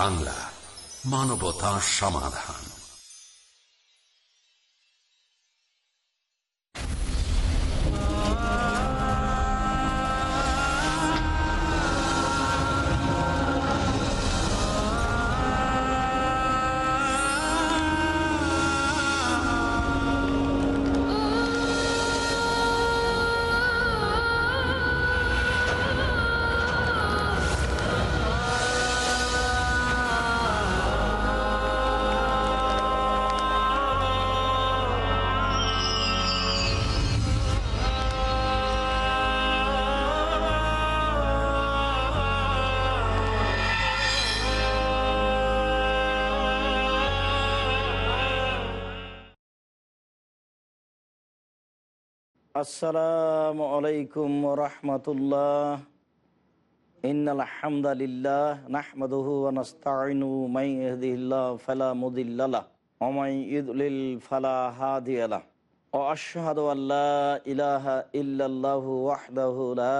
বাংলা মানবতা সমাধান। আসসালামু আলাইকুম রহমতুল্লাহ। ইন্নাল হামদালিল্লাহ নাহমাদুহু ওয়া নাস্তাইনু মাই ইয়াহদিহিল্লাহ ফালা মুদিল্লা লাহ ওয়া মাই ইউদ্লিল ফালা হাদিয়া ওয়া আশহাদু আল্লা ইলাহা ইল্লাল্লাহু ওয়াহদাহু লা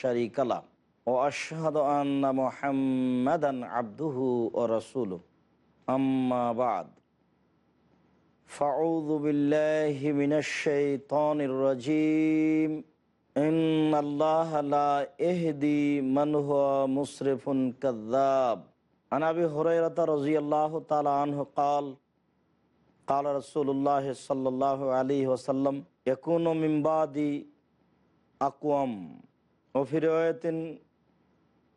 শারীকা লাহ। ওয়া আশহাদু আন্না মুহাম্মাদান আবদুহু ওয়া فأعوذ بالله من الشيطان الرجيم إن الله لا يهدي من هو مسرف كذاب عن أبي هريرة رضي الله تعالى عنه قال قال رسول الله صلى الله عليه وسلم يكون من بعد أقوام وفي رواية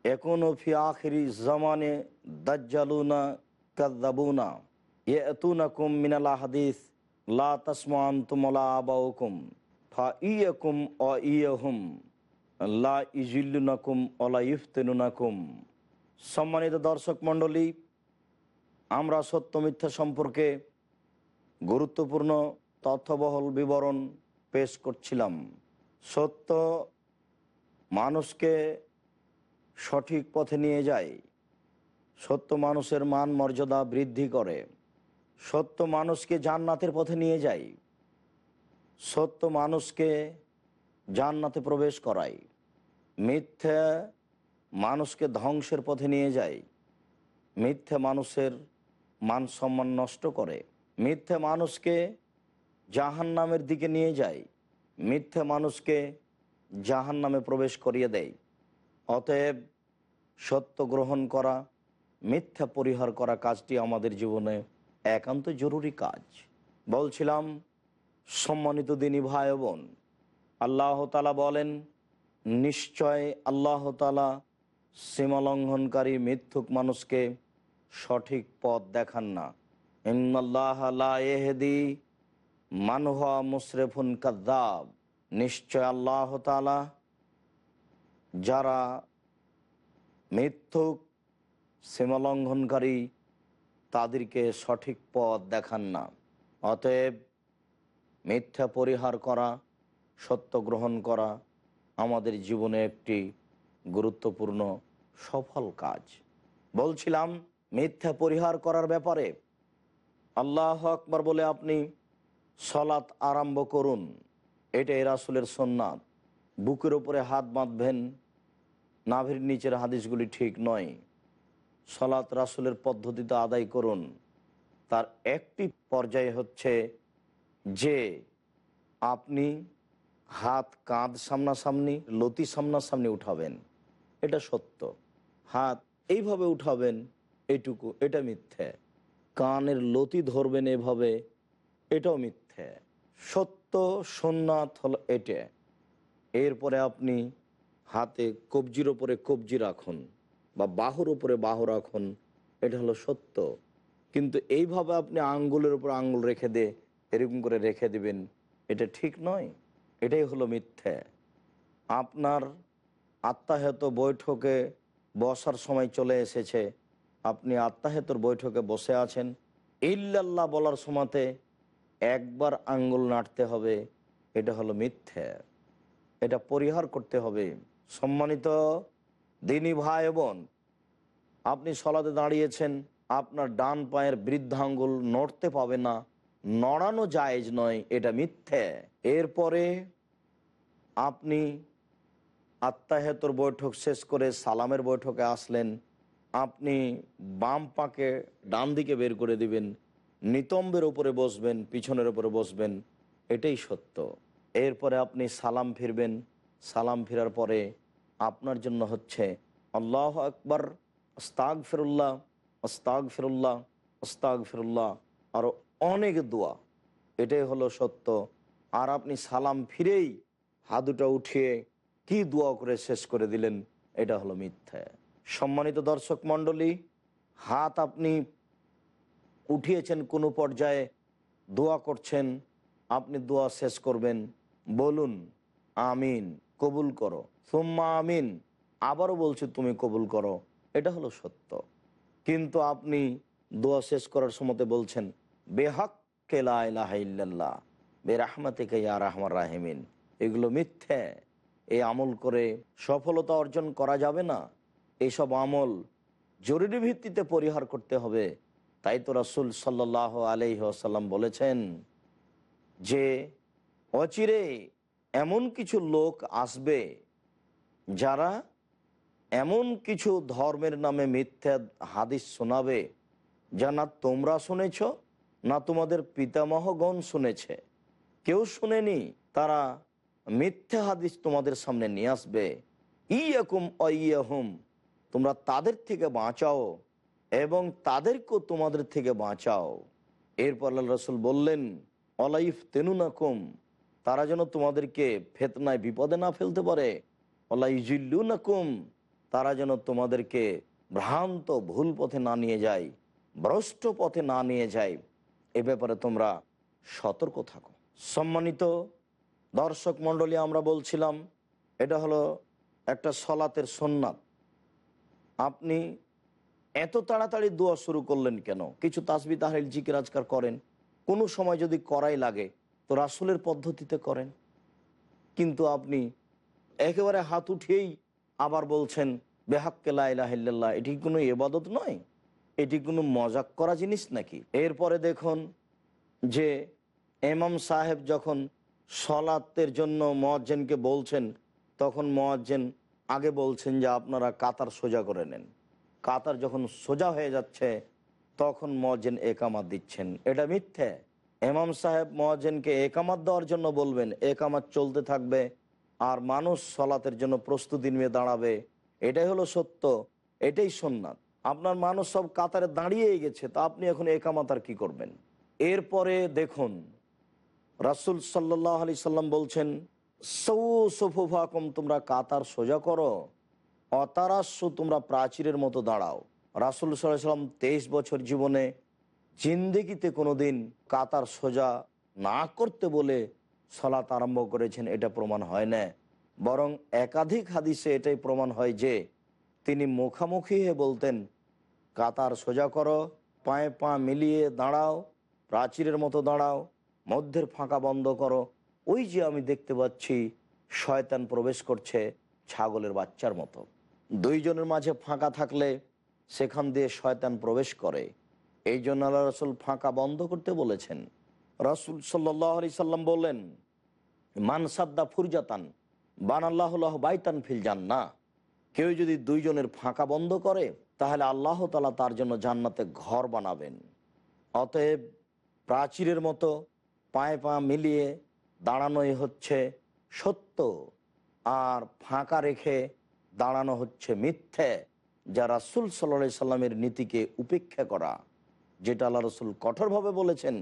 يكون في آخر الزمان دجالون كذبون ইয়াতুনাকুম মিনাল হাদিস লা তাসমান তুমলা আবাউকুম ফা ইয়াকুম অ ইয়াহুম লা ইজিল্লুনাকুম অলা ইফতেনুনাকুম। সম্মানিত দর্শক মণ্ডলী, আমরা সত্য মিথ্যা সম্পর্কে গুরুত্বপূর্ণ তথ্যবহল বিবরণ পেশ করছিলাম। সত্য মানুষকে সঠিক পথে নিয়ে যায়, সত্য মানুষের মান মর্যাদা বৃদ্ধি করে। সত্য মানুষকে জান্নাতের পথে নিয়ে যায় সত্য মানুষকে জান্নাতে প্রবেশ করায় মিথ্যা মানুষকে ধ্বংসের পথে নিয়ে যায় মিথ্যা মানুষের মান সম্মান নষ্ট করে। মিথ্যা মানুষকে জাহান নামের দিকে নিয়ে যায় মিথ্যা মানুষকে জাহান নামে প্রবেশ করিয়ে দেয় অতএব সত্য গ্রহণ করা, মিথ্যা পরিহার করা কাজটি আমাদের জীবনে একান্ত জরুরি কাজ। বলছিলাম, সম্মানিত দিনী ভাই বোন, আল্লাহ তালা বলেন, নিশ্চয় আল্লাহ তালা সীমালঙ্ঘনকারী মিথ্যুক মানুষকে সঠিক পথ দেখান না। ইন্নআল্লাহদি মানহা মুশরেফুন কাদ্দাব নিশ্চয় আল্লাহ তালা যারা মিথ্যুক, সীমালঙ্ঘনকারী তাদেরকে সঠিক পথ দেখান না। অতএব মিথ্যা পরিহার করা, সত্য গ্রহণ করা আমাদের জীবনে একটি গুরুত্বপূর্ণ, সফল কাজ। বলছিলাম, মিথ্যা পরিহার করার ব্যাপারে। আল্লাহ আকবর বলে আপনি সলাৎ আরম্ভ করুন। এটাই রাসুলের সোননাথ বুকের উপরে হাত বাঁধবেন, নাভির নিচের হাদিসগুলি ঠিক নয়। সলাৎ রাসুলের পদ্ধতিতে আদায় করুন। তার একটি পর্যায়ে হচ্ছে যে আপনি হাত কাঁধ সামনাসামনি, লতি সামনাসামনি উঠাবেন। এটা সত্য। হাত এইভাবে উঠাবেন, এটুকু, এটা মিথ্যে। কানের লতি ধরবেন এভাবে, এটাও মিথ্যে। সত্য সোননাথ হল এটা। এরপরে আপনি হাতে কবজির ওপরে কবজি রাখুন। বা বাহুর উপরে বাহু রাখুন, এটা হলো সত্য। কিন্তু এইভাবে আপনি আঙ্গুলের উপর আঙ্গুল রেখে দে এরকম করে রেখে দিবেন, এটা ঠিক নয়। এটাই হলো মিথ্যে। আপনার আত্মাহেত বৈঠকে বসার সময় চলে এসেছে। আপনি আত্মাহেতর বৈঠকে বসে আছেন। ইল্লাল্লাহ বলার সময়তে একবার আঙ্গুল নাড়তে হবে, এটা হলো মিথ্যে। এটা পরিহার করতে হবে। সম্মানিত দিনী ভাই বোন, আপনি সলাতে দাঁড়িয়েছেন, আপনার ডান পায়ের বৃদ্ধাঙ্গুল নড়তে পাবে না, নড়ানো জায়েজ নয়, এটা মিথ্যে। এরপরে আপনি আত্মাহেতর বৈঠক শেষ করে সালামের বৈঠকে আসলেন, আপনি বাম পাকে ডান দিকে বের করে দিবেন, নিতম্বের ওপরে বসবেন, পিছনের ওপরে বসবেন, এটাই সত্য। এরপরে আপনি সালাম ফিরবেন, সালাম ফেরার পরে আপনার জন্য হচ্ছে আল্লাহ আকবর আস্তাক ফিরুল্লাহ আস্তাক ফিরুল্লাহ আস্তাক ফিরুল্লাহ আরও অনেক দোয়া। এটাই হলো সত্য। আর আপনি সালাম ফিরেই হাদুটা উঠিয়ে কি দোয়া করে শেষ করে দিলেন, এটা হলো মিথ্যা। সম্মানিত দর্শক মণ্ডলী, হাত আপনি উঠিয়েছেন কোনো পর্যায়ে, দোয়া করছেন, আপনি দোয়া শেষ করবেন, বলুন, আমিন। কবুল করো। সুম্মা আমিন। আবারও বলছি, তুমি কবুল করো। এটা হলো সত্য। কিন্তু আপনি দোয়া শেষ করার সময় বলছেন বেহাক কেলা ইল্লাল্লাহ, বেরাহমাতিকে রাহমার রাহিমিন। এগুলো মিথ্যে। এই আমল করে সফলতা অর্জন করা যাবে না। এইসব আমল জরুরি ভিত্তিতে পরিহার করতে হবে। তাই তো রাসুল সাল্লাহ আলহ্লাম বলেছেন যে, অচিরে এমন কিছু লোক আসবে যারা এমন কিছু ধর্মের নামে মিথ্যা হাদিস শোনাবে যা না তোমরা শুনেছ, না তোমাদের পিতামহগণ শুনেছে। কেউ শুনেনি, তারা মিথ্যা হাদিস তোমাদের সামনে নিয়ে আসবে। ইয়াকুম অয়াহুম তোমরা তাদের থেকে বাঁচাও এবং তাদেরকেও তোমাদের থেকে বাঁচাও। এরপর আল্লাহ রসুল বললেন অলাইফ তেনুনাকুম তারা যেন তোমাদেরকে ফেতনায় বিপদে না ফেলতে পারে। অলাইজুল্লুনাকুম তারা যেন তোমাদেরকে ভ্রান্ত ভুল পথে না নিয়ে যায়, ভ্রষ্ট পথে না নিয়ে যায়। এ ব্যাপারে তোমরা সতর্ক থাকো। সম্মানিত দর্শক মণ্ডলী, আমরা বলছিলাম, এটা হলো একটা সলাতের সোননাথ আপনি এত তাড়াতাড়ি দোয়া শুরু করলেন কেন? কিছু তাসবি তাহরিল জিকির আজকার করেন। কোনো সময় যদি করাই লাগে তো রাসুলের পদ্ধতিতে করেন। কিন্তু আপনি একেবারে হাত উঠিয়েই আবার বলছেন বেহাক্কেলা ইলাহিল্লাহ এটি কোনো এবাদত নয়? এটি কোনো মজাক করা জিনিস নাকি? এরপরে দেখুন যে এমাম সাহেব যখন সলাতের জন্য মজ্জেনকে বলছেন, তখন মজ্জেন আগে বলছেন যে, আপনারা কাতার সোজা করে নেন। কাতার যখন সোজা হয়ে যাচ্ছে, তখন মজ্জেন একামাত দিচ্ছেন। এটা মিথ্যে। এমাম সাহেব মহাজেনকে একামাত দেওয়ার জন্য বলবেন, একামাত চলতে থাকবে আর মানুষ সলাতের জন্য প্রস্তুতি নিয়ে দাঁড়াবে। এটাই হলো সত্য, এটাই সোননাথ আপনার মানুষ সব কাতারে দাঁড়িয়েই গেছে, তা আপনি এখন একামাত আর কি করবেন? এরপরে দেখুন, রাসুল সাল্লাহ আলি সাল্লাম বলছেন সৌ সফুফাকম, তোমরা কাতার সোজা করো অতারাস্য তোমরা প্রাচীরের মতো দাঁড়াও। রাসুল সাল্লাহ সাল্লাম তেইশ বছর জীবনে জিন্দেগিতে কোনোদিন কাতার সোজা না করতে বলে সলাত আরম্ভ করেছেন, এটা প্রমাণ হয় না। বরং একাধিক হাদিসে এটাই প্রমাণ হয় যে, তিনি মুখামুখি হয়ে বলতেন, কাতার সোজা করো, পায়ে পা মিলিয়ে দাঁড়াও, প্রাচীরের মতো দাঁড়াও, মধ্যের ফাঁকা বন্ধ করো। ওই যে আমি দেখতে পাচ্ছি, শয়তান প্রবেশ করছে ছাগলের বাচ্চার মতো। দুইজনের মাঝে ফাঁকা থাকলে সেখান দিয়ে শয়তান প্রবেশ করে। এই জন্য আল্লাহ রসুল ফাঁকা বন্ধ করতে বলেছেন। রসুল সাল্লি সাল্লাম বললেন মানসাদ্দা ফুরজাতান বান আল্লাহ বাইতান ফিল যান না কেউ যদি দুইজনের ফাঁকা বন্ধ করে, তাহলে আল্লাহ তালা তার জন্য জান্নাতে ঘর বানাবেন। অতএব প্রাচীরের মতো পায়ে পা মিলিয়ে দাঁড়ানোই হচ্ছে সত্য, আর ফাঁকা রেখে দাঁড়ানো হচ্ছে মিথ্যে, যা রাসুল সাল্লা সাল্লামের নীতিকে উপেক্ষা করা। যেটা আল্লাহ রসুল কঠোরভাবে বলেছেন,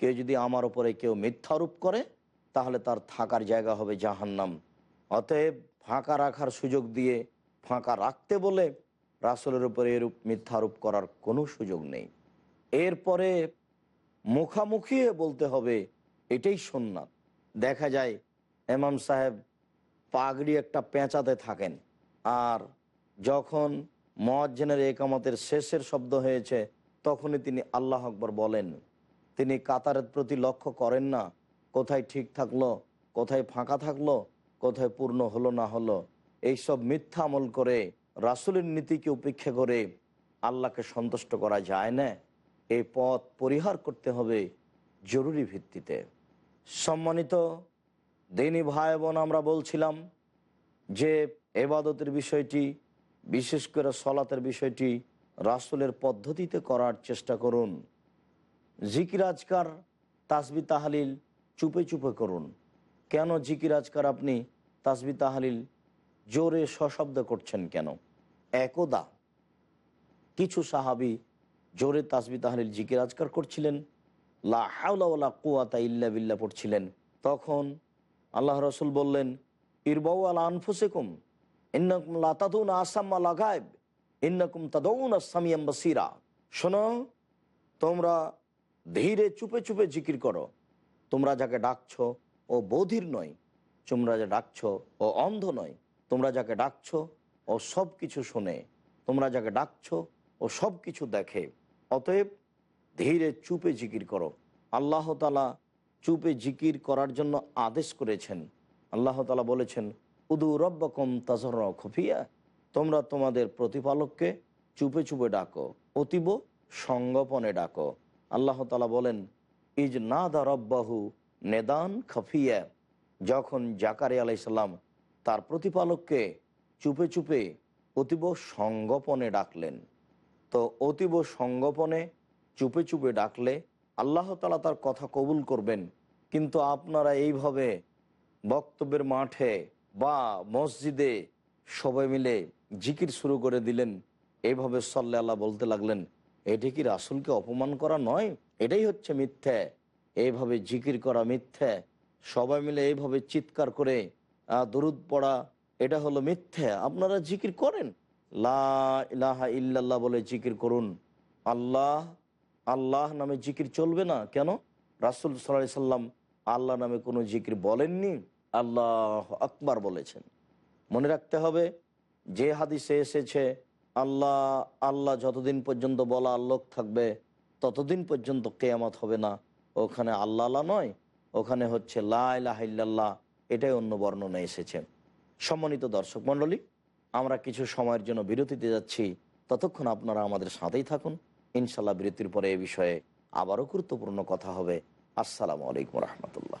কেউ যদি আমার ওপরে কেউ মিথ্যারোপ করে, তাহলে তার থাকার জায়গা হবে জাহান্নাম। অতএব ফাঁকা রাখার সুযোগ দিয়ে ফাঁকা রাখতে বলে রাসুলের উপরে এরূপ মিথ্যারোপ করার কোনো সুযোগ নেই। এরপরে মুখামুখি বলতে হবে, এটাই সোননাথ দেখা যায় এমাম সাহেব পাগড়ি একটা পেঁচাতে থাকেন, আর যখন মজ্জেনের একামতের শেষের শব্দ হয়েছে তখনই তিনি আল্লাহ আকবর বলেন, তিনি কাতারের প্রতি লক্ষ্য করেন না, কোথায় ঠিক থাকল, কোথায় ফাঁকা থাকল, কোথায় পূর্ণ হলো না হলো। এইসব মিথ্যা আমল করে, রাসুলের নীতিকে উপেক্ষা করে আল্লাহকে সন্তুষ্ট করা যায় না। এই পথ পরিহার করতে হবে জরুরি ভিত্তিতে। সম্মানিত দিনী ভাই বোন আমরা বলছিলাম যে এবাদতের বিষয়টি, বিশেষ করে সলাতের বিষয়টি রাসুলের পদ্ধতিতে করার চেষ্টা করুন। জিকির আজকার তাসবি তাহালিল চুপে চুপে করুন। কেন জিকির আজকার আপনি তাসবি তাহালিল জোরে সশব্দ করছেন কেন? একদা কিছু সাহাবি জোরে তাসবি তাহালিল জিকির আজকার করছিলেন। লা হাওলা কুয়াতা ইল্লা বিল্লা পড়ছিলেন। তখন আল্লাহ রসুল বললেন, ইরবাউ আলা আনফুসেকুম, ইন্নকুম লাতাদুন আসাম্মা লাগাইব ইন্নকুম তাদৌন আসামিয়াম বাসিরা। শোনো, তোমরা ধীরে চুপে চুপে জিকির করো। তোমরা যাকে ডাকছ ও বধির নয়, তোমরা যা ডাকছ ও অন্ধ নয়, তোমরা যাকে ডাকছো ও সব কিছু শোনে, তোমরা যাকে ডাকছো ও সব কিছু দেখে। অতএব ধীরে চুপে জিকির করো। আল্লাহ তালা চুপে জিকির করার জন্য আদেশ করেছেন। আল্লাহ তালা বলেছেন, উদু রব্বকম তাজর খফিয়া। তোমরা তোমাদের প্রতিপালককে চুপে চুপে ডাকো, অতীব সঙ্গপনে ডাকো। আল্লাহ তালা বলেন, ইজ না দা রব্বাহু নেদান খফিয়া। যখন জাকারি আলাইসাল্লাম তার প্রতিপালককে চুপে চুপে অতীব সঙ্গপনে ডাকলেন, তো অতীব সঙ্গপনে চুপে চুপে ডাকলে আল্লাহ তালা তার কথা কবুল করবেন। কিন্তু আপনারা এইভাবে বক্তব্যের মাঠে বা মসজিদে সবাই মিলে জিকির শুরু করে দিলেন, এইভাবে সাল্লা আল্লাহ বলতে লাগলেন, এটি কি রাসুলকে অপমান করা নয়? এটাই হচ্ছে মিথ্যে। এইভাবে জিকির করা মিথ্যে। সবাই মিলে এইভাবে চিৎকার করে দরুদ পড়া, এটা হলো মিথ্যে। আপনারা জিকির করেন? লা ইলাহা ইল্লাল্লাহ বলে জিকির করুন। আল্লাহ আল্লাহ নামে জিকির চলবে না? কেন? রাসুল সাল্লাহ সাল্লাম আল্লাহ নামে কোনো জিকির বলেননি? আল্লাহ আকবার বলেছেন। মনে রাখতে হবে যে হাদিসে এসেছে, আল্লাহ আল্লাহ যতদিন পর্যন্ত বলা লোক থাকবে, ততদিন পর্যন্ত কেয়ামত হবে না। ওখানে আল্লাহ নয়, ওখানে হচ্ছে লাহ এটাই অন্য বর্ণনা এসেছে। সম্মানিত দর্শক মণ্ডলী, আমরা কিছু সময়ের জন্য বিরতিতে যাচ্ছি। ততক্ষণ আপনারা আমাদের সাথেই থাকুন। ইনশাল্লাহ বিরতির পরে এ বিষয়ে আবারও গুরুত্বপূর্ণ কথা হবে। আসসালামু আলাইকুম রহমতুল্লাহ।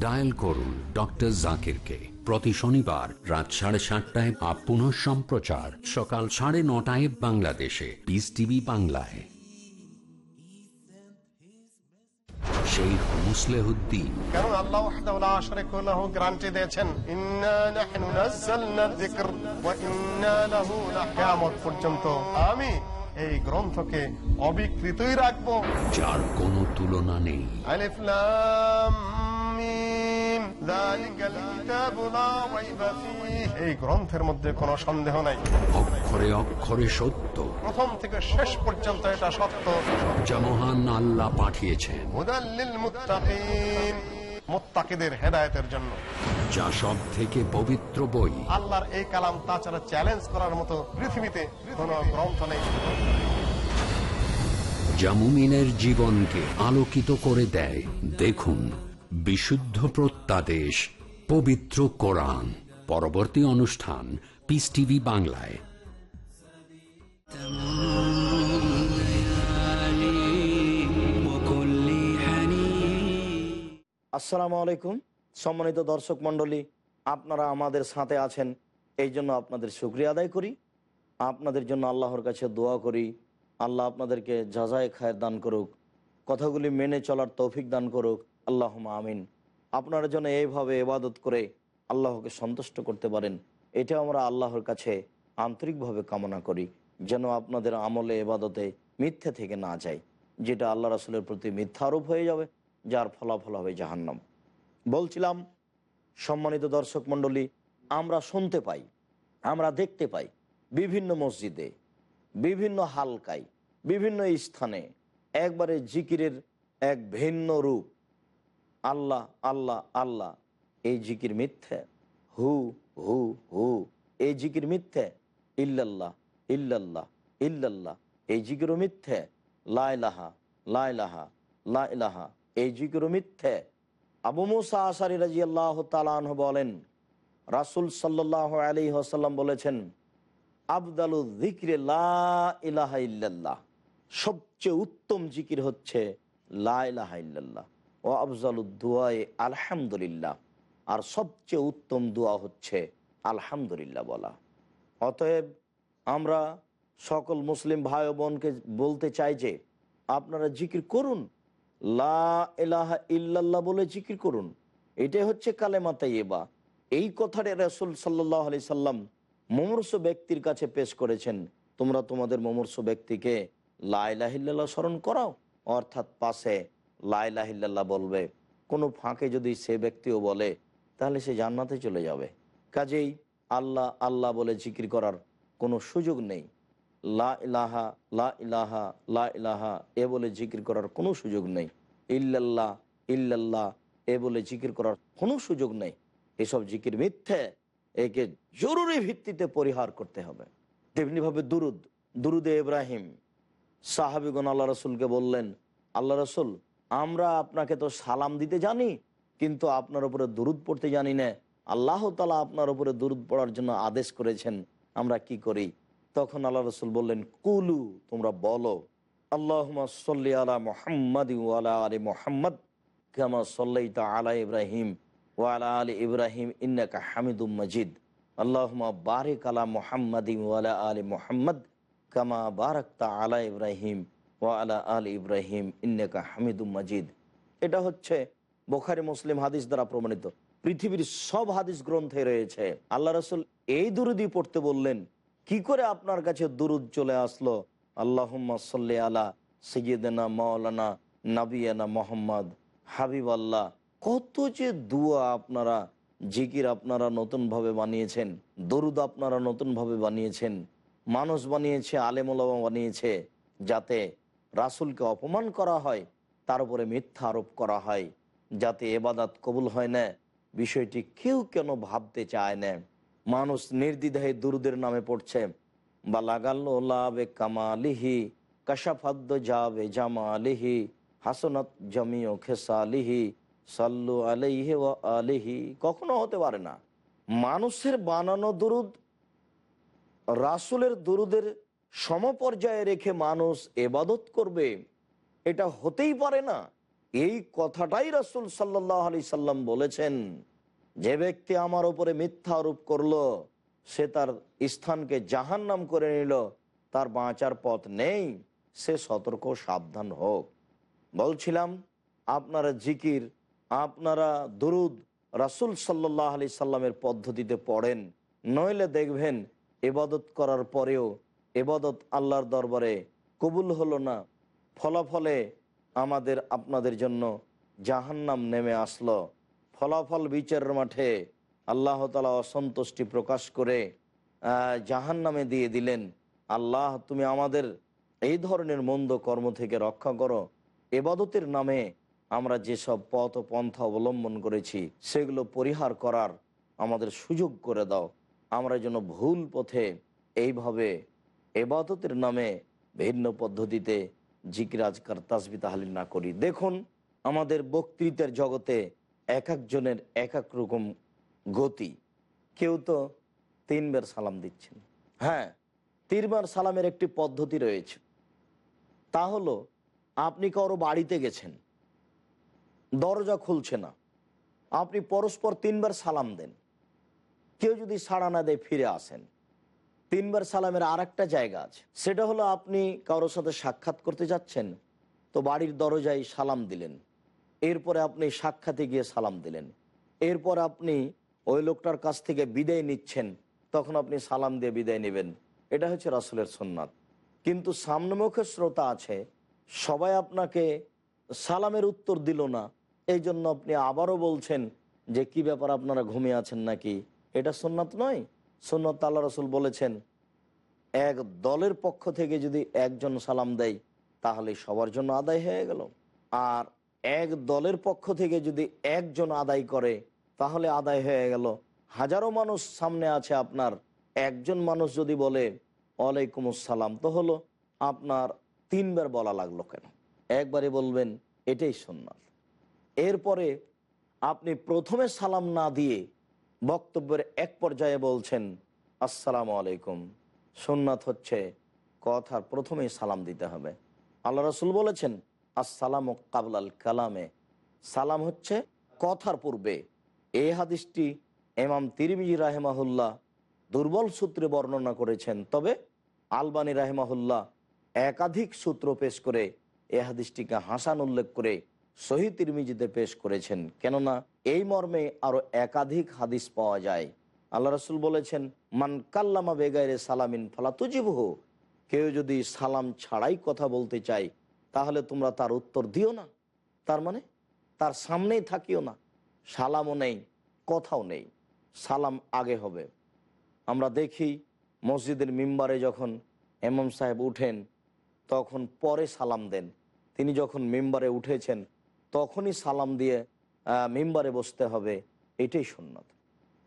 dial করুন ডক্টর জাকিরকে। প্রতি শনিবার রাত সাড়ে সাতটায় আপ পুনঃ সম্প্রচার। সকাল সাড়ে নটায় বাংলাদেশে। পিস টিভি বাংলায়। শেখ মুসলেহুদ্দিন। কারণ আল্লাহ ওয়াহদাহু লা লাহু গ্যারান্টি দিয়েছেন। ইন্না নাহনু নাযালনা যিকর ওয়া ইন্না লাহু লাকিয়ামত পর্যন্ত। আমি এই গ্রন্থকে অবিকৃতই রাখব। যার কোনো তুলনা নেই। আলিফ লাম মিম যালিকাল কিতাবু লা রাইবা ফীহ। এই গ্রন্থের মধ্যে কোনো সন্দেহ নাই। অক্ষরে অক্ষরে সত্য। প্রথম থেকে শেষ পর্যন্ত এটা সত্য। যা মহান আল্লাহ পাঠিয়েছেন। হুদাল্লিল মুত্তাকিন। মুত্তাকিদের হেদায়েতের জন্য। যা সব থেকে পবিত্র বই। আল্লাহর এই কালাম তাছাড়া চ্যালেঞ্জ করার মতো পৃথিবীতে কোনো গ্রন্থ নেই। যা মুমিনের জীবনকে আলোকিত করে দেয়। দেখুন। বিশুদ্ধ প্রত্যাদেশ, পবিত্র কোরআন। পরবর্তী অনুষ্ঠান পিস টিভি বাংলায়। আসসালামু আলাইকুম। সম্মানিত দর্শক মন্ডলী আপনারা আমাদের সাথে আছেন। এই জন্য আপনাদের সুক্রিয়া আদায় করি। আপনাদের জন্য আল্লাহর কাছে দোয়া করি। আল্লাহ আপনাদেরকে যাজায় খায়ের দান করুক, কথাগুলি মেনে চলার তৌফিক দান করুক। আল্লাহ আমিন। আপনারা যেন এইভাবে এবাদত করে আল্লাহকে সন্তুষ্ট করতে পারেন, এটা আমরা আল্লাহর কাছে আন্তরিকভাবে কামনা করি, যেন আপনাদের আমলে এবাদতে মিথ্যে থেকে না যায়, যেটা আল্লাহ রাসুলের প্রতি মিথ্যা আরোপ হয়ে যাবে, যার ফলাফল হবে জাহান্নাম। বলছিলাম, সম্মানিত দর্শক মণ্ডলী, আমরা শুনতে পাই, আমরা দেখতে পাই বিভিন্ন মসজিদে, বিভিন্ন হালকায়, বিভিন্ন স্থানে একবারে জিকিরের এক ভিন্ন রূপ আল্লাহ আল্লাহ আল্লাহ। এই জিকির মিথ্যে। হু হু হু। এই জিকির মিথ্যে। ইল্লাল্লাহ ইল্লাল্লাহ ইল্লাল্লাহ। এই জিকিরও মিথ্যে। লাইলাহা লাইলাহা লাইলাহা এই জিকিরও মিথ্যে। আবু মুসা আসারি রাজি আল্লাহ তালাহ বলেন, রাসুল সাল্লাহ আলী হাসাল্লাম বলেছেন, আবদালু জিকিরে ইল্লাল্লাহ। সবচেয়ে উত্তম জিকির হচ্ছে লা ইলাহা ইল্লাল্লাহ। ও আফজালু দুয়ায়ে আলহামদুলিল্লাহ। আর সবচেয়ে উত্তম দোয়া হচ্ছে আলহামদুলিল্লাহ বলা। অতএব আমরা সকল মুসলিম ভাই বোনকে বলতে চাই যে, আপনারা জিকির করুন, লা এলাহা ইল্লাল্লাহ বলে জিকির করুন। এটাই হচ্ছে কালেমা তাইয়েবা এই কথাটা রসুল সাল্লাহ আলি সাল্লাম মমর্ষ ব্যক্তির কাছে পেশ করেছেন, তোমরা তোমাদের মমর্ষ ব্যক্তিকে লাইলাহিল্লাহ স্মরণ করাও, অর্থাৎ পাশে লাইলাহিল্লাহ বলবে, কোনো ফাঁকে যদি সে ব্যক্তিও বলে, তাহলে সে জান্নাতে চলে যাবে। কাজেই আল্লাহ আল্লাহ বলে জিকির করার কোনো সুযোগ নেই। লা ইলাহা লা ইলাহা লা ইলাহা, এ বলে জিকির করার কোনো সুযোগ নেই। ইল্লাল্লাহ ইল্লাল্লাহ, এ বলে জিকির করার কোনো সুযোগ নেই। এসব জিকির মিথ্যে, একে জরুরি ভিত্তিতে পরিহার করতে হবে। তেমনিভাবে দুরুদ, দুরুদে ইব্রাহিম, সাহাবিগণ আল্লাহ রসুলকে বললেন, আল্লাহ রসুল আমরা আপনাকে তো সালাম দিতে জানি, কিন্তু আপনার উপরে দুরুদ পড়তে জানি না। আল্লাহ তালা আপনার উপরে দুরুদ পড়ার জন্য আদেশ করেছেন, আমরা কি করি? তখন আল্লাহ রসুল বললেন, কুলু, তোমরা বলো আল্লাহ সাল্লি আলা মোহাম্মদ আলা আলী মোহাম্মদ, কামা সাল্লাইতা আলা ইব্রাহিম ওয়ালা আলী ইব্রাহিম, ইন্নাকা হামিদুম মজিদ। আল্লাহুমা বারিক আলা মোহাম্মদ ওয়ালা আলী মোহাম্মদ, কামা বারাকতা আলা ইব্রাহিম। ওয়ালা আল ইব্রাহিম, ইন্নেকা হামিদুম মজিদ। এটা হচ্ছে বোখারি, মুসলিম হাদিস দ্বারা প্রমাণিত। পৃথিবীর সব হাদিস গ্রন্থে রয়েছে। আল্লাহ রসুল এই দুরুদি পড়তে বললেন, কি করে আপনার কাছে দুরুদ চলে আসলো? আল্লাহ সাল্লি আলা সৈয়দনা মৌলানা নাবিয়ানা মোহাম্মদ। হাবিব আল্লাহ কত যে দুয়া আপনারা, জিকির আপনারা নতুনভাবে বানিয়েছেন, দরুদ আপনারা নতুনভাবে বানিয়েছেন, মানুষ বানিয়েছে, আলেমুলামা বানিয়েছে, যাতে রাসুলকে অপমান করা হয়, তার উপরে মিথ্যা আরোপ করা হয়, যাতে এবাদাত কবুল হয় না। বিষয়টি কেউ কেন ভাবতে চায় না। মানুষ নির্দ্বিধায় দুরুদের নামে পড়ছে। বা লাগাল্লো লাভে কামালিহি, কাশাফাদ্দ যাবে জামালিহি, হাসনাত জমিও খেসালিহি, সাল্লু আলিহি ও আলিহি। কখনো হতে পারে না। মানুষের বানানো দুরুদ, রাসুলের দুরুদের সমপর্যায়ে রেখে মানুষ এবাদত করবে, এটা হতেই পারে না। এই কথাটাই রাসুল সাল্লাহ আলি সাল্লাম বলেছেন, যে ব্যক্তি আমার উপরে মিথ্যা আরোপ করল, সে তার স্থানকে জাহান নাম করে নিল, তার বাঁচার পথ নেই, সে সতর্ক সাবধান হোক। বলছিলাম, আপনারা জিকির, আপনারা দুরুদ রাসুল সাল্লাহ আলি সাল্লামের পদ্ধতিতে পড়েন, নইলে দেখবেন এবাদত করার পরেও এবাদত আল্লাহর দরবারে কবুল হলো না। ফলাফলে আমাদের আপনাদের জন্য জাহান্নাম নেমে আসলো। ফলাফল বিচারের মাঠে আল্লাহ তালা অসন্তুষ্টি প্রকাশ করে জাহান নামে দিয়ে দিলেন। আল্লাহ, তুমি আমাদের এই ধরনের মন্দ কর্ম থেকে রক্ষা করো। এবাদতের নামে আমরা যেসব পথ ও পন্থা অবলম্বন করেছি, সেগুলো পরিহার করার আমাদের সুযোগ করে দাও। আমরা যেন ভুল পথে এইভাবে এবাদতের নামে ভিন্ন পদ্ধতিতে জিকিরাজকার তাসবি তাহালিল না করি। দেখুন, আমাদের বক্তৃতার জগতে এক একজনের এক এক রকম গতি। কেউ তো তিনবার সালাম দিচ্ছেন। হ্যাঁ তিনবার সালামের একটি পদ্ধতি রয়েছে। তা হলো, আপনি কারও বাড়িতে গেছেন, দরজা খুলছে না, আপনি পরস্পর তিনবার সালাম দেন। কেউ যদি সাড়া না দেয়, ফিরে আসেন। তিনবার সালামের আর একটা জায়গা আছে। সেটা হলো আপনি কারোর সাথে সাক্ষাৎ করতে যাচ্ছেন, তো বাড়ির দরজায় সালাম দিলেন। এরপরে আপনি সাক্ষাতে গিয়ে সালাম দিলেন। এরপর আপনি ওই লোকটার কাছ থেকে বিদায় নিচ্ছেন, তখন আপনি সালাম দিয়ে বিদায় নেবেন। এটা হচ্ছে রাসুলের সোননাথ কিন্তু সামনেমুখে শ্রোতা আছে, সবাই আপনাকে সালামের উত্তর দিল না। এই জন্য আপনি আবারও বলছেন যে, কি ব্যাপার আপনারা ঘুমিয়ে আছেন নাকি? এটা সোননাথ নয়। সোননাথ আল্লাহ রসুল বলেছেন, এক দলের পক্ষ থেকে যদি একজন সালাম দেয়, তাহলে সবার জন্য আদায় হয়ে গেল। আর এক দলের পক্ষ থেকে যদি একজন আদায় করে, তাহলে আদায় হয়ে গেল। হাজারো মানুষ সামনে আছে আপনার। একজন মানুষ যদি বলে ওয়ালাইকুম আসসালাম তো হলো আপনার তিনবার বলা লাগল কেন? একবারে বলবেন, এটাই সুন্নাত। এরপরে আপনি প্রথমে সালাম না দিয়ে বক্তব্যের এক পর্যায়ে বলছেন, আসসালামু আলাইকুম। সুন্নাত হচ্ছে কথার প্রথমেই সালাম দিতে হবে। আল্লাহ রসুল বলেছেন, আসসালাম কাবলাল কালামে। সালাম হচ্ছে কথার পূর্বে। এই হাদিসটি এমাম তিরমিজি রাহেমাহুল্লাহ দুর্বল সূত্রে বর্ণনা করেছেন, তবে আলবানী রাহেমাহুল্লাহ একাধিক সূত্র পেশ করে এ হাদিসটিকে হাসান উল্লেখ করে শহীদ তিরমিজিতে পেশ করেছেন। কেননা এই মর্মে আরও একাধিক হাদিস পাওয়া যায়। আল্লাহ রসুল বলেছেন, মান কাল্লামা বেগাইরে সালামিন ফালা তুজিবহ। কেউ যদি সালাম ছাড়াই কথা বলতে চায় তাহলে তোমরা তার উত্তর দিও না। তার মানে তার সামনেই থাকিও না। সালামও নেই, কথাও নেই। সালাম আগে হবে। আমরা দেখি মসজিদের মিম্বারে যখন এমাম সাহেব উঠেন, তখন পরে সালাম দেন। তিনি যখন মেম্বারে উঠেছেন তখনই সালাম দিয়ে মেম্বারে বসতে হবে। এটাই সুন্নত।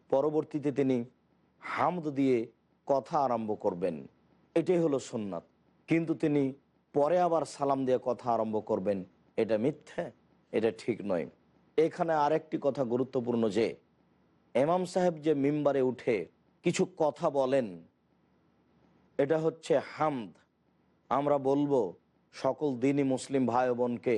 পরবর্তীতে তিনি হামদ দিয়ে কথা আরম্ভ করবেন। এটাই হলো সুন্নাত। কিন্তু তিনি পরে আবার সালাম দিয়ে কথা আরম্ভ করবেন। এটা মিথ্যে, এটা ঠিক নয়। এখানে আরেকটি কথা গুরুত্বপূর্ণ যে এমাম সাহেব যে মিম্বারে উঠে কিছু কথা বলেন, এটা হচ্ছে হামদ। আমরা বলব সকল দিনই মুসলিম ভাই বোনকে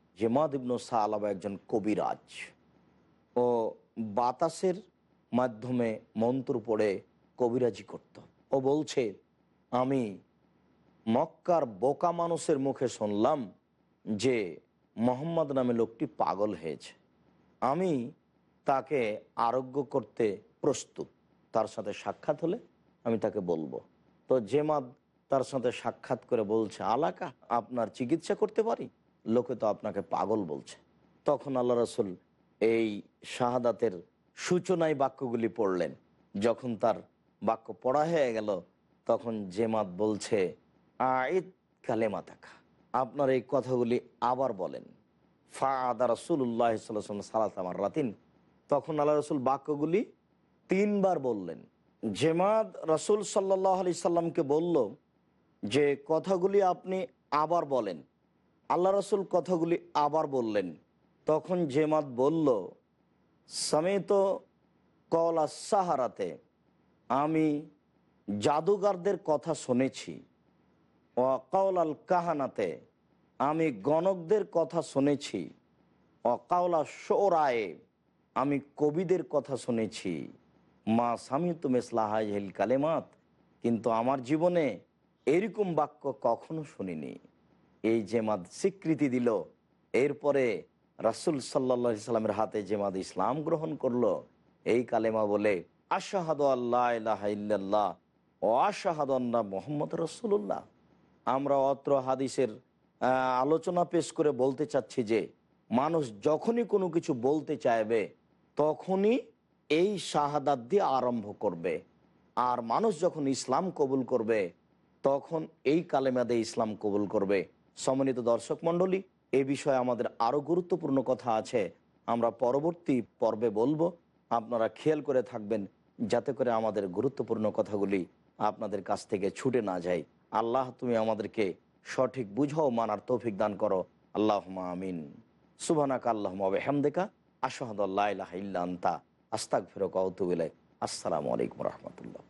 যে মাদিবনু সালাবা একজন কবিরাজ। ও বাতাসের মাধ্যমে মন্ত্র পড়ে কবিরাজি করত। ও বলছে, আমি মক্কার বোকা মানুষের মুখে শুনলাম যে মোহাম্মদ নামে লোকটি পাগল হয়েছে। আমি তাকে আরোগ্য করতে প্রস্তুত। তার সাথে সাক্ষাৎ হলে আমি তাকে বলব। তো জেমাদ তার সাথে সাক্ষাৎ করে বলছে, আলাকা, আপনার চিকিৎসা করতে পারি? লোকে তো আপনাকে পাগল বলছে। তখন আল্লাহ রসুল এই শাহাদাতের সূচনায় বাক্যগুলি পড়লেন। যখন তার বাক্য পড়া হয়ে গেল, তখন জেমাত বলছে আইদ কালেমা থাকা আপনার এই কথাগুলি আবার বলেন। ফা আদা রসুল্লাহ সালাত আমার রাতিন তখন আল্লাহ রসুল বাক্যগুলি তিনবার বললেন। জেমাদ রসুল সাল্লাহ আলি সাল্লামকে বলল যে, কথাগুলি আপনি আবার বলেন। আল্লাহ রসুল কথাগুলি আবার বললেন। তখন জেমাত বলল, সমেত কলা সাহারাতে, আমি জাদুগারদের কথা শুনেছি। অকাউল আল কাহানাতে, আমি গণকদের কথা শুনেছি। অকাউলা সোরায়ে আমি কবিদের কথা শুনেছি। মা স্বামী তুমেসলাহাইল কালেমাত, কিন্তু আমার জীবনে এরকম বাক্য কখনো শুনিনি। এই জেমাদ স্বীকৃতি দিল। এরপরে রাসুল সাল্লা সাল্লামের হাতে জেমাদ ইসলাম গ্রহণ করল। এই কালেমা বলে, আশাহাদ আল্লাহ ও আশাহাদ মোহাম্মদ রসুল্লাহ আমরা অত্র হাদিসের আলোচনা পেশ করে বলতে চাচ্ছি যে, মানুষ যখনই কোনো কিছু বলতে চাইবে, তখনই এই শাহাদাত দিয়ে আরম্ভ করবে। আর মানুষ যখন ইসলাম কবুল করবে, তখন এই কালেমাদে ইসলাম কবুল করবে। সম্মানিত দর্শক মণ্ডলী এই বিষয়ে আমাদের আরও গুরুত্বপূর্ণ কথা আছে। আমরা পরবর্তী পর্বে বলব, আপনারা খেয়াল করে থাকবেন যাতে করে আমাদের গুরুত্বপূর্ণ কথাগুলি আপনাদের কাছ থেকে ছুটে না যায়। আল্লাহ, তুমি আমাদেরকে সঠিক বুঝাও, মানার তৌফিক দান করো। আল্লাহ আমিন। সুবানাক আল্লাহ হেমদেকা আশাহদুল্লাহ আস্তাক ফেরক আসসালামু আলাইকুম রহমতুল্লাহ।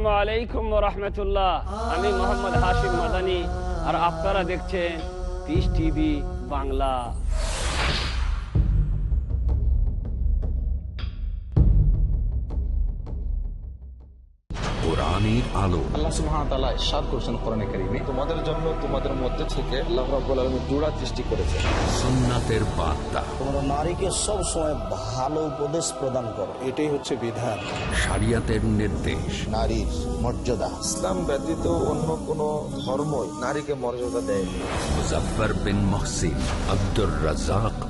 সালামু আলাইকুম আমি মোহাম্মদ হাশিম মাদানি। আর আপনারা দেখছেন পিস টিভি বাংলা। আলো আল্লাহ তাআলা ইরশাদ করেছেন কোরআনে কারীমে। তোমাদের জন্য তোমাদের মধ্যে থেকে আল্লাহ রাব্বুল আলামিন জোড়া সৃষ্টি করেছেন সুন্নাতের বার্তা। তোমরা নারীকে সব সময় ভালো উপদেশ প্রদান করো। এটাই হচ্ছে বিধান। শরিয়াতের নির্দেশ। নারীর মর্যাদা। ইসলাম ব্যতীত অন্য কোন ধর্মই নারীকে মর্যাদা দেয়নি। Muzaffar bin Mohsin Abdur Razzaq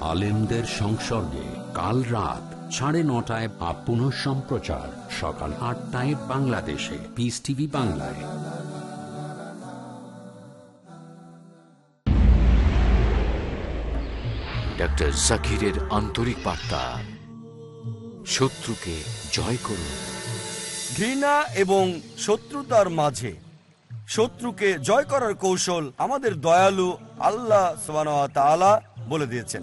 আলেমদের সংসর্গে কাল রাত সাড়ে নটায় বা পুনঃ সম্প্রচার সকাল আটটায় বাংলাদেশে। পিস টিভি বাংলায়। ডক্টর জাকিরের আন্তরিক বার্তা। শত্রুকে জয় করুন। ঘৃণা এবং শত্রুতার মাঝে শত্রুকে জয় করার কৌশল আমাদের দয়ালু আল্লাহ তাআলা বলে দিয়েছেন।